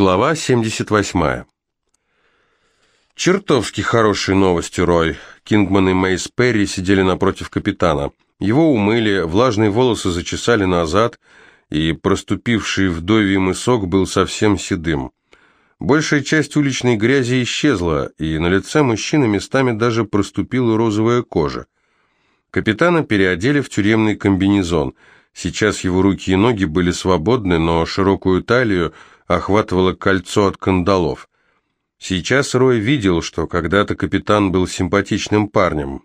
Глава 78. Чертовски хорошие новости, Рой. Кингман и Мейс Перри сидели напротив капитана. Его умыли, влажные волосы зачесали назад, и проступивший вдовий мысок был совсем седым. Большая часть уличной грязи исчезла, и на лице мужчины местами даже проступила розовая кожа. Капитана переодели в тюремный комбинезон. Сейчас его руки и ноги были свободны, но широкую талию охватывало кольцо от кандалов. Сейчас Рой видел, что когда-то капитан был симпатичным парнем.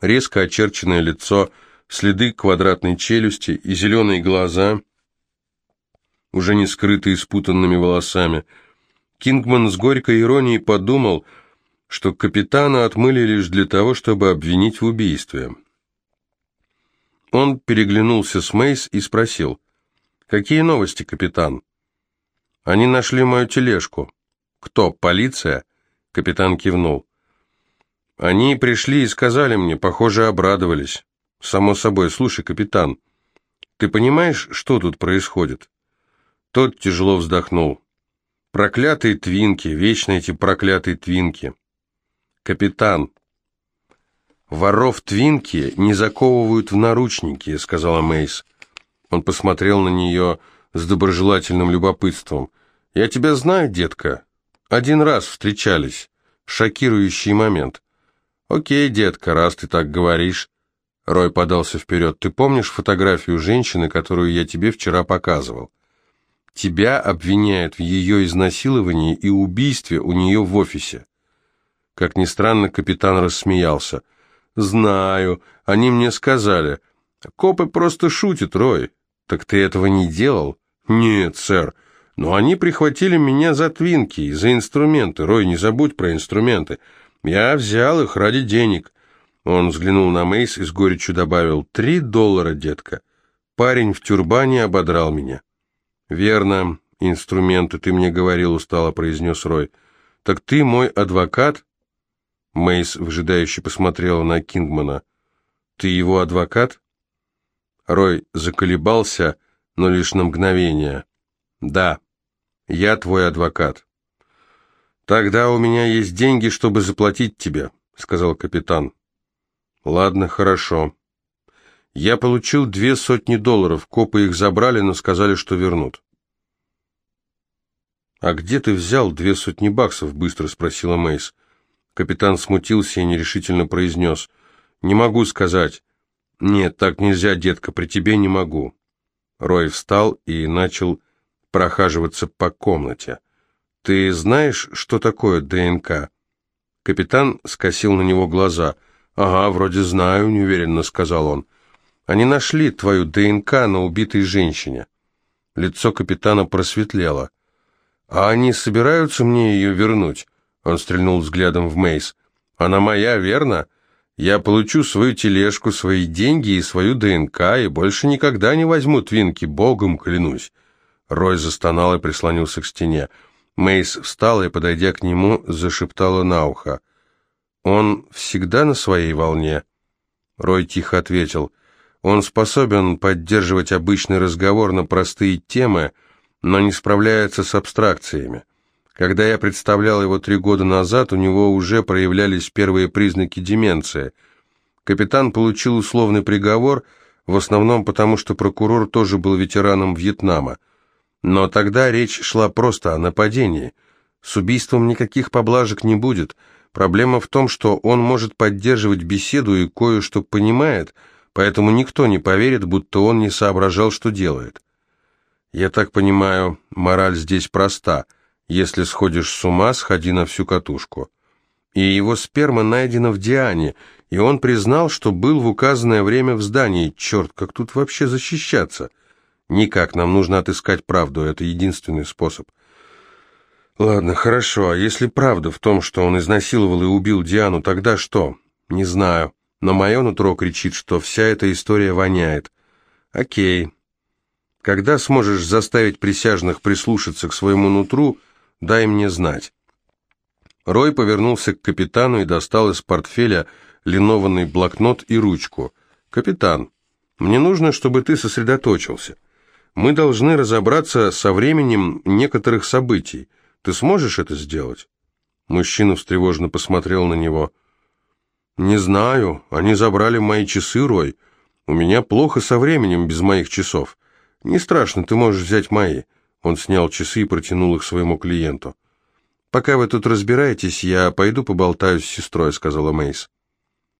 Резко очерченное лицо, следы квадратной челюсти и зеленые глаза, уже не скрытые спутанными волосами. Кингман с горькой иронией подумал, что капитана отмыли лишь для того, чтобы обвинить в убийстве. Он переглянулся с Мейс и спросил, «Какие новости, капитан?» Они нашли мою тележку. Кто, полиция? Капитан кивнул. Они пришли и сказали мне, похоже, обрадовались. Само собой, слушай, капитан, ты понимаешь, что тут происходит? Тот тяжело вздохнул. Проклятые твинки, вечно эти проклятые твинки. Капитан, воров твинки не заковывают в наручники, сказала Мейс. Он посмотрел на нее с доброжелательным любопытством. «Я тебя знаю, детка. Один раз встречались. Шокирующий момент». «Окей, детка, раз ты так говоришь». Рой подался вперед. «Ты помнишь фотографию женщины, которую я тебе вчера показывал? Тебя обвиняют в ее изнасиловании и убийстве у нее в офисе». Как ни странно, капитан рассмеялся. «Знаю, они мне сказали. Копы просто шутят, Рой. Так ты этого не делал?» «Нет, сэр, но они прихватили меня за твинки, за инструменты. Рой, не забудь про инструменты. Я взял их ради денег». Он взглянул на Мейс и с горечью добавил, «Три доллара, детка. Парень в тюрбане ободрал меня». «Верно, инструменты, ты мне говорил, устало произнес Рой. Так ты мой адвокат?» Мейс выжидающе посмотрела на Кингмана. «Ты его адвокат?» Рой заколебался, но лишь на мгновение. «Да, я твой адвокат». «Тогда у меня есть деньги, чтобы заплатить тебе», — сказал капитан. «Ладно, хорошо. Я получил две сотни долларов, копы их забрали, но сказали, что вернут». «А где ты взял две сотни баксов?» — быстро спросила Мейс. Капитан смутился и нерешительно произнес. «Не могу сказать». «Нет, так нельзя, детка, при тебе не могу». Рой встал и начал прохаживаться по комнате. «Ты знаешь, что такое ДНК?» Капитан скосил на него глаза. «Ага, вроде знаю», — неуверенно сказал он. «Они нашли твою ДНК на убитой женщине». Лицо капитана просветлело. «А они собираются мне ее вернуть?» Он стрельнул взглядом в Мейс. «Она моя, верно? Я получу свою тележку, свои деньги и свою ДНК, и больше никогда не возьму твинки, богом клянусь». Рой застонал и прислонился к стене. Мейс встала и, подойдя к нему, зашептала на ухо. «Он всегда на своей волне?» Рой тихо ответил. «Он способен поддерживать обычный разговор на простые темы, но не справляется с абстракциями. Когда я представлял его три года назад, у него уже проявлялись первые признаки деменции. Капитан получил условный приговор, в основном потому, что прокурор тоже был ветераном Вьетнама. Но тогда речь шла просто о нападении. С убийством никаких поблажек не будет. Проблема в том, что он может поддерживать беседу и кое-что понимает, поэтому никто не поверит, будто он не соображал, что делает. Я так понимаю, мораль здесь проста – если сходишь с ума, сходи на всю катушку. И его сперма найдена в Диане, и он признал, что был в указанное время в здании. Черт, как тут вообще защищаться? Никак, нам нужно отыскать правду, это единственный способ. Ладно, хорошо, а если правда в том, что он изнасиловал и убил Диану, тогда что? Не знаю, но мое нутро кричит, что вся эта история воняет. Окей. Когда сможешь заставить присяжных прислушаться к своему нутру, Дай мне знать». Рой повернулся к капитану и достал из портфеля линованный блокнот и ручку. «Капитан, мне нужно, чтобы ты сосредоточился. Мы должны разобраться со временем некоторых событий. Ты сможешь это сделать?» Мужчина встревоженно посмотрел на него. «Не знаю. Они забрали мои часы, Рой. У меня плохо со временем без моих часов. Не страшно, ты можешь взять мои». Он снял часы и протянул их своему клиенту. «Пока вы тут разбираетесь, я пойду поболтаю с сестрой», — сказала Мейс.